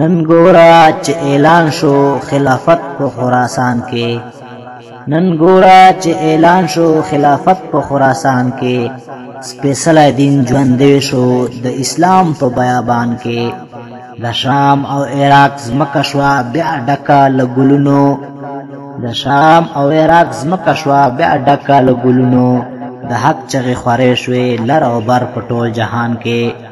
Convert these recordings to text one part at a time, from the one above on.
نن ګورا چې اعلان شو خلافت په خراسان کې نن ګورا چې اعلان شو خلافت په خراسان کې سپیشلی دین ژوندې شو د اسلام په بیابان کې د شام او عراق زمکه شوا بیا ډکه له ګلونو د شام او عراق زمکه شوا بیا ډکه له ګلونو د حق چغې خورې شوې لر او بر په ټول جهان کې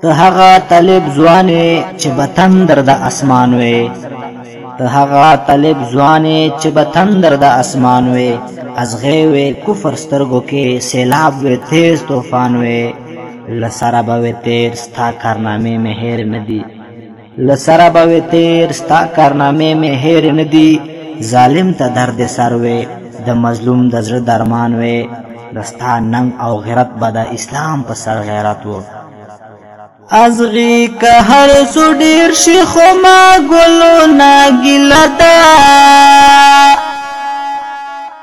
ته هغه طالب ځوان وې چې به تندر د اسمان وې ته هغه طالب ځوان وې چې به تندر د اسمان وې ازغې وې کفر سترګو کې سیلاب وې تیز طوفان وې له سره به وې تیر ستا کارنامې مې هېرې نه دي له سره به وې تېر ستا کارنامې مې هېرې نه دي ظالم ته درد سر وې د مظلوم د زړه درمان وې د ستا ننګ او غیرت به د اسلام په سر غیرت و ازغی که هر څو ډیر شي خو ما ګلو ناګیله ده